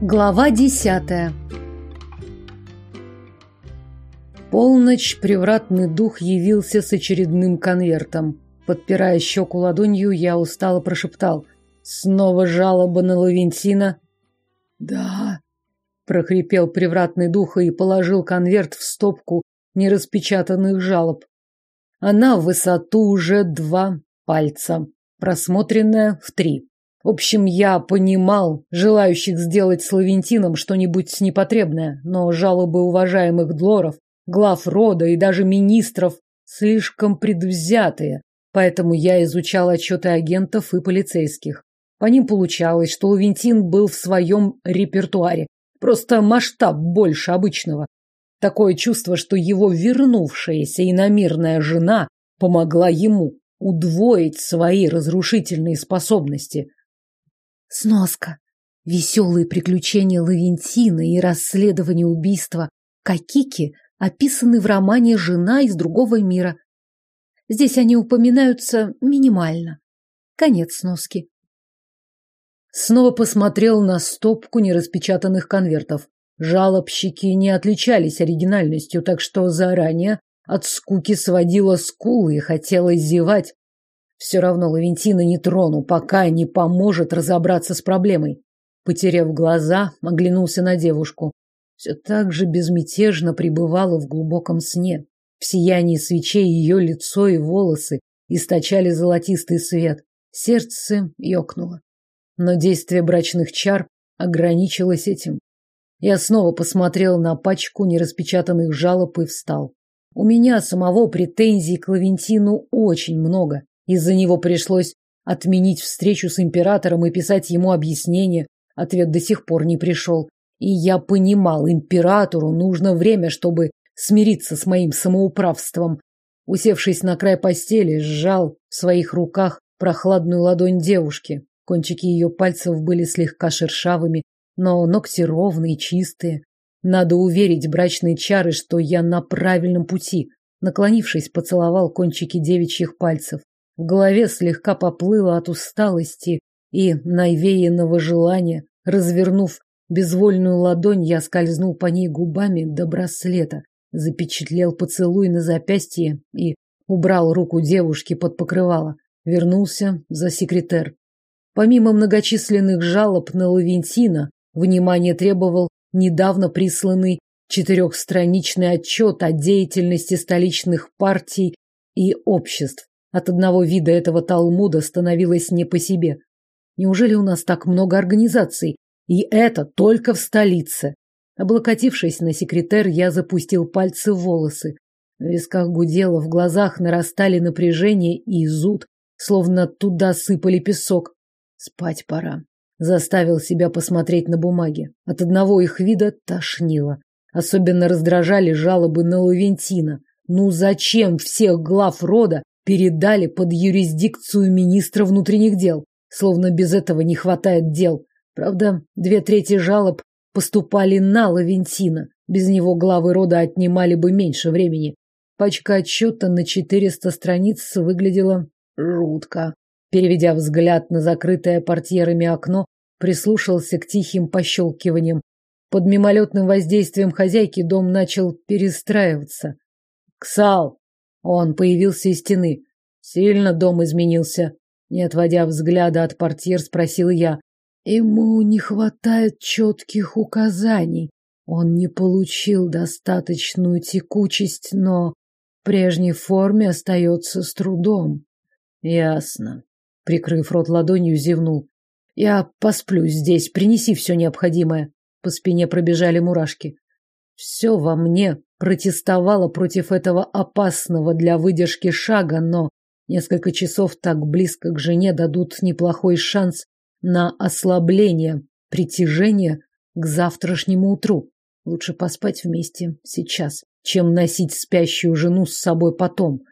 Глава десятая Полночь превратный дух явился с очередным конвертом. Подпирая щеку ладонью, я устало прошептал. «Снова жалоба на Лавентина?» «Да», — прохрипел превратный дух и положил конверт в стопку нераспечатанных жалоб. Она в высоту уже два пальца, просмотренная в три. В общем, я понимал желающих сделать с Лавентином что-нибудь непотребное, но жалобы уважаемых длоров глав рода и даже министров слишком предвзятые, поэтому я изучал отчеты агентов и полицейских. По ним получалось, что Лавентин был в своем репертуаре, просто масштаб больше обычного. Такое чувство, что его вернувшаяся иномирная жена помогла ему удвоить свои разрушительные способности. Сноска. Веселые приключения Лавентина и расследование убийства Какики описаны в романе «Жена из другого мира». Здесь они упоминаются минимально. Конец сноски. Снова посмотрел на стопку нераспечатанных конвертов. Жалобщики не отличались оригинальностью, так что заранее от скуки сводила скулы и хотелось зевать. Все равно Лавентина не трону, пока не поможет разобраться с проблемой. Потеряв глаза, оглянулся на девушку все так же безмятежно пребывала в глубоком сне. В сиянии свечей ее лицо и волосы источали золотистый свет. Сердце ёкнуло. Но действие брачных чар ограничилось этим. Я снова посмотрел на пачку нераспечатанных жалоб и встал. У меня самого претензий к Лавентину очень много. Из-за него пришлось отменить встречу с императором и писать ему объяснение. Ответ до сих пор не пришел. И я понимал, императору нужно время, чтобы смириться с моим самоуправством. Усевшись на край постели, сжал в своих руках прохладную ладонь девушки. Кончики ее пальцев были слегка шершавыми, но ногти ровные, чистые. Надо уверить брачные чары, что я на правильном пути. Наклонившись, поцеловал кончики девичьих пальцев. В голове слегка поплыло от усталости и навеянного желания. Развернув Безвольную ладонь я скользнул по ней губами до браслета, запечатлел поцелуй на запястье и убрал руку девушки под покрывало. Вернулся за секретер. Помимо многочисленных жалоб на Лавентина, внимание требовал недавно присланный четырехстраничный отчет о деятельности столичных партий и обществ. От одного вида этого Талмуда становилось не по себе. Неужели у нас так много организаций, и это только в столице. Облокотившись на секретер, я запустил пальцы в волосы. В висках гудело, в глазах нарастали напряжение и зуд, словно туда сыпали песок. Спать пора. Заставил себя посмотреть на бумаги. От одного их вида тошнило. Особенно раздражали жалобы на Лавентина. Ну зачем всех глав рода передали под юрисдикцию министра внутренних дел? Словно без этого не хватает дел. Правда, две трети жалоб поступали на Лавентина. Без него главы рода отнимали бы меньше времени. Пачка отчета на четыреста страниц выглядела жутко. Переведя взгляд на закрытое портьерами окно, прислушался к тихим пощелкиваниям. Под мимолетным воздействием хозяйки дом начал перестраиваться. «Ксал!» Он появился из стены. Сильно дом изменился. Не отводя взгляда от портьер, спросил я. Ему не хватает четких указаний. Он не получил достаточную текучесть, но в прежней форме остается с трудом. Ясно. Прикрыв рот ладонью, зевнул. Я посплю здесь, принеси все необходимое. По спине пробежали мурашки. Все во мне протестовало против этого опасного для выдержки шага, но несколько часов так близко к жене дадут неплохой шанс на ослабление притяжения к завтрашнему утру. Лучше поспать вместе сейчас, чем носить спящую жену с собой потом.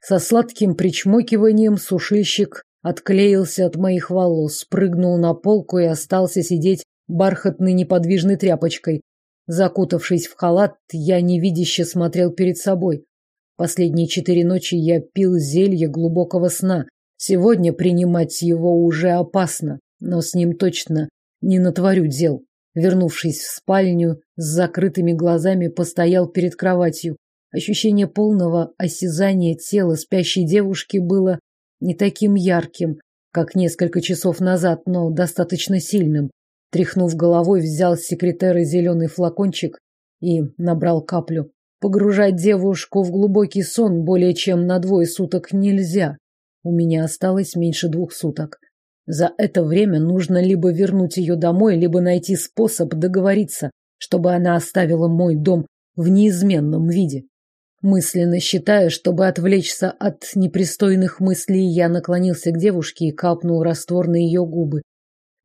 Со сладким причмокиванием сушильщик отклеился от моих волос, прыгнул на полку и остался сидеть бархатной неподвижной тряпочкой. Закутавшись в халат, я невидяще смотрел перед собой. Последние четыре ночи я пил зелье глубокого сна, Сегодня принимать его уже опасно, но с ним точно не натворю дел. Вернувшись в спальню, с закрытыми глазами постоял перед кроватью. Ощущение полного осязания тела спящей девушки было не таким ярким, как несколько часов назад, но достаточно сильным. Тряхнув головой, взял с секретера зеленый флакончик и набрал каплю. Погружать девушку в глубокий сон более чем на двое суток нельзя. У меня осталось меньше двух суток. За это время нужно либо вернуть ее домой, либо найти способ договориться, чтобы она оставила мой дом в неизменном виде. Мысленно считая, чтобы отвлечься от непристойных мыслей, я наклонился к девушке и капнул раствор на ее губы.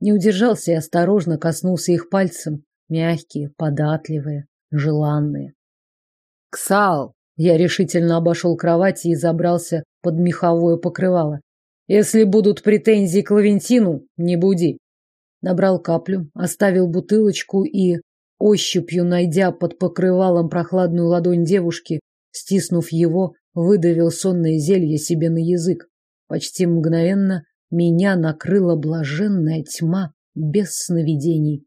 Не удержался и осторожно коснулся их пальцем. Мягкие, податливые, желанные. «Ксал!» Я решительно обошел кровать и забрался под меховое покрывало. «Если будут претензии к Лавентину, не буди!» Набрал каплю, оставил бутылочку и, ощупью найдя под покрывалом прохладную ладонь девушки, Стиснув его, выдавил сонное зелье себе на язык. Почти мгновенно меня накрыла блаженная тьма без сновидений.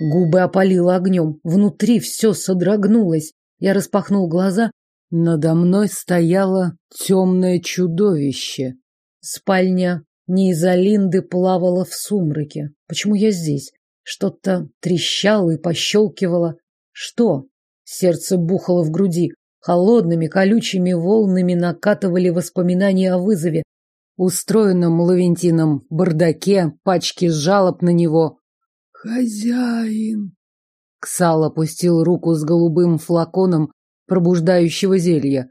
Губы опалило огнем, внутри все содрогнулось. Я распахнул глаза. Надо мной стояло темное чудовище. Спальня Низалинды плавала в сумраке. Почему я здесь? Что-то трещало и пощелкивало. Что? Сердце бухало в груди. Холодными, колючими волнами накатывали воспоминания о вызове, устроенном Лавентином бардаке, пачки жалоб на него. «Хозяин!» Ксал опустил руку с голубым флаконом пробуждающего зелья.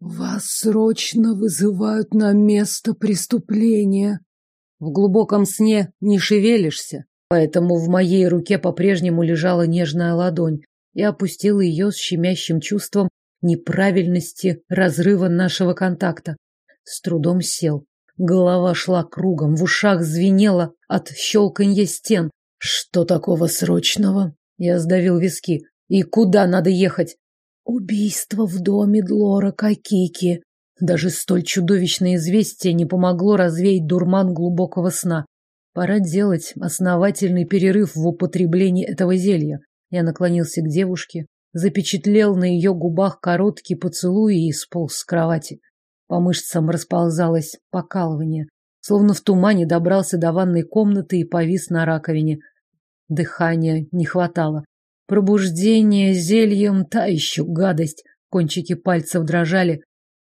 «Вас срочно вызывают на место преступления!» В глубоком сне не шевелишься, поэтому в моей руке по-прежнему лежала нежная ладонь и опустил ее с щемящим чувством неправильности разрыва нашего контакта. С трудом сел. Голова шла кругом, в ушах звенело от щелканья стен. Что такого срочного? Я сдавил виски. И куда надо ехать? Убийство в доме Длора Кокики. Даже столь чудовищное известие не помогло развеять дурман глубокого сна. Пора делать основательный перерыв в употреблении этого зелья. Я наклонился к девушке, запечатлел на ее губах короткий поцелуй и сполз с кровати. По мышцам расползалось покалывание, словно в тумане добрался до ванной комнаты и повис на раковине. Дыхания не хватало. Пробуждение зельем та еще гадость. Кончики пальцев дрожали.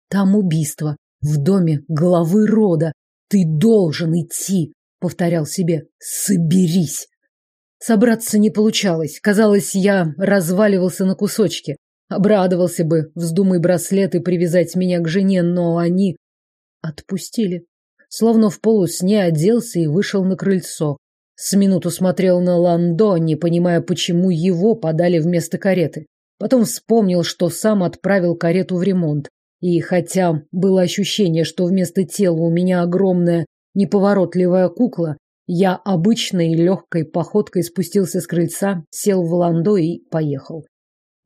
Там убийство. В доме главы рода. Ты должен идти, повторял себе. Соберись. Собраться не получалось. Казалось, я разваливался на кусочки. Обрадовался бы, вздумай браслеты привязать меня к жене, но они отпустили. Словно в полусне оделся и вышел на крыльцо. С минуту смотрел на Ландо, не понимая, почему его подали вместо кареты. Потом вспомнил, что сам отправил карету в ремонт. И хотя было ощущение, что вместо тела у меня огромная неповоротливая кукла, я обычной легкой походкой спустился с крыльца, сел в ландо и поехал.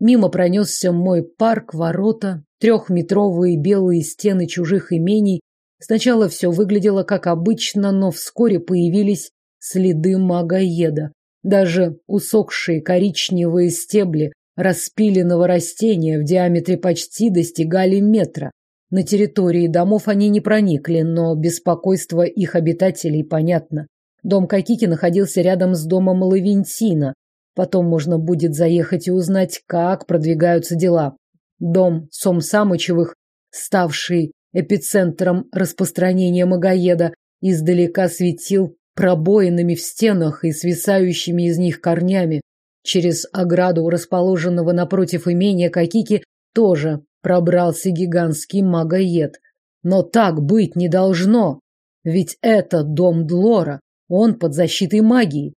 Мимо пронесся мой парк, ворота, трехметровые белые стены чужих имений. Сначала все выглядело как обычно, но вскоре появились следы магоеда. Даже усохшие коричневые стебли распиленного растения в диаметре почти достигали метра. На территории домов они не проникли, но беспокойство их обитателей понятно. Дом Кокики находился рядом с домом Лавентина. Потом можно будет заехать и узнать, как продвигаются дела. Дом Сом Самычевых, ставший эпицентром распространения магоеда, издалека светил пробоинами в стенах и свисающими из них корнями. Через ограду, расположенного напротив имения Кокики, тоже пробрался гигантский магоед. Но так быть не должно, ведь это дом Длора, он под защитой магии.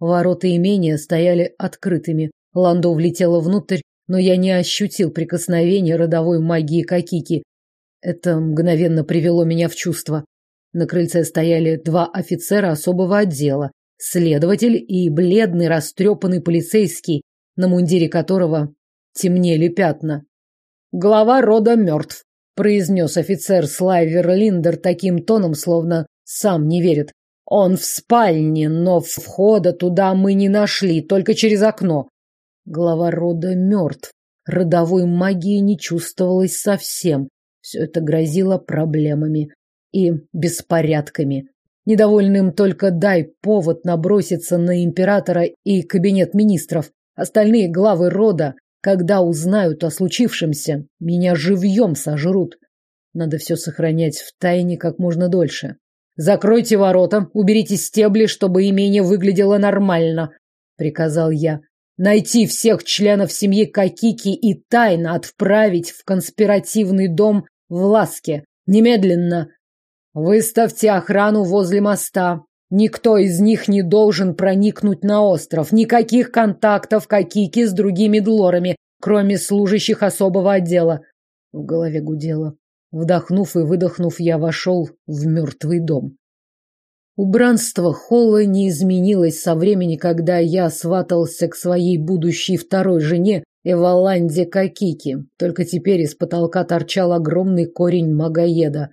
Ворота имения стояли открытыми. Ландо влетела внутрь, но я не ощутил прикосновения родовой магии Кокики. Это мгновенно привело меня в чувство. На крыльце стояли два офицера особого отдела, следователь и бледный растрепанный полицейский, на мундире которого темнели пятна. «Глава рода мертв», — произнес офицер Слайвер Линдер таким тоном, словно сам не верит. Он в спальне, но входа туда мы не нашли, только через окно. Глава рода мертв. Родовой магии не чувствовалось совсем. Все это грозило проблемами и беспорядками. Недовольным только дай повод наброситься на императора и кабинет министров. Остальные главы рода, когда узнают о случившемся, меня живьем сожрут. Надо все сохранять в тайне как можно дольше. Закройте ворота, уберите стебли, чтобы имение выглядело нормально, приказал я. Найти всех членов семьи Какики и тайно отправить в конспиративный дом в Ласке. Немедленно. Выставьте охрану возле моста. Никто из них не должен проникнуть на остров. Никаких контактов Какики с другими длорами, кроме служащих особого отдела. В голове гудело. Вдохнув и выдохнув, я вошел в мертвый дом. Убранство холла не изменилось со времени, когда я сватался к своей будущей второй жене Эваланде Какики. Только теперь из потолка торчал огромный корень магоеда.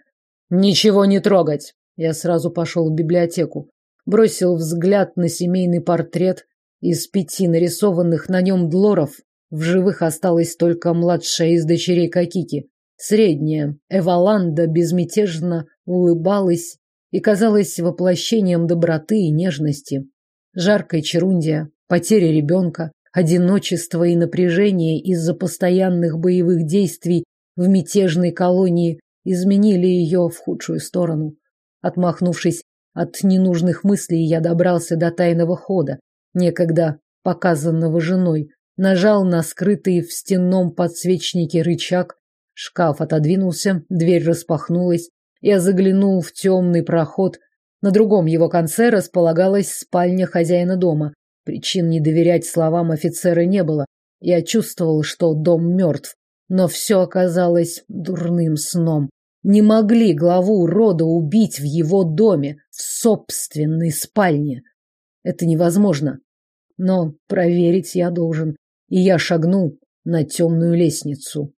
Ничего не трогать. Я сразу пошел в библиотеку, бросил взгляд на семейный портрет из пяти нарисованных на нем длоров. В живых осталась только младшая из дочерей Какики. Средняя, Эваланда, безмятежно улыбалась и казалась воплощением доброты и нежности. Жаркая черундия, потеря ребенка, одиночество и напряжение из-за постоянных боевых действий в мятежной колонии изменили ее в худшую сторону. Отмахнувшись от ненужных мыслей, я добрался до тайного хода, некогда показанного женой, нажал на скрытый в стенном подсвечнике рычаг Шкаф отодвинулся, дверь распахнулась. Я заглянул в темный проход. На другом его конце располагалась спальня хозяина дома. Причин не доверять словам офицера не было. Я чувствовал, что дом мертв. Но все оказалось дурным сном. Не могли главу рода убить в его доме, в собственной спальне. Это невозможно. Но проверить я должен. И я шагнул на темную лестницу.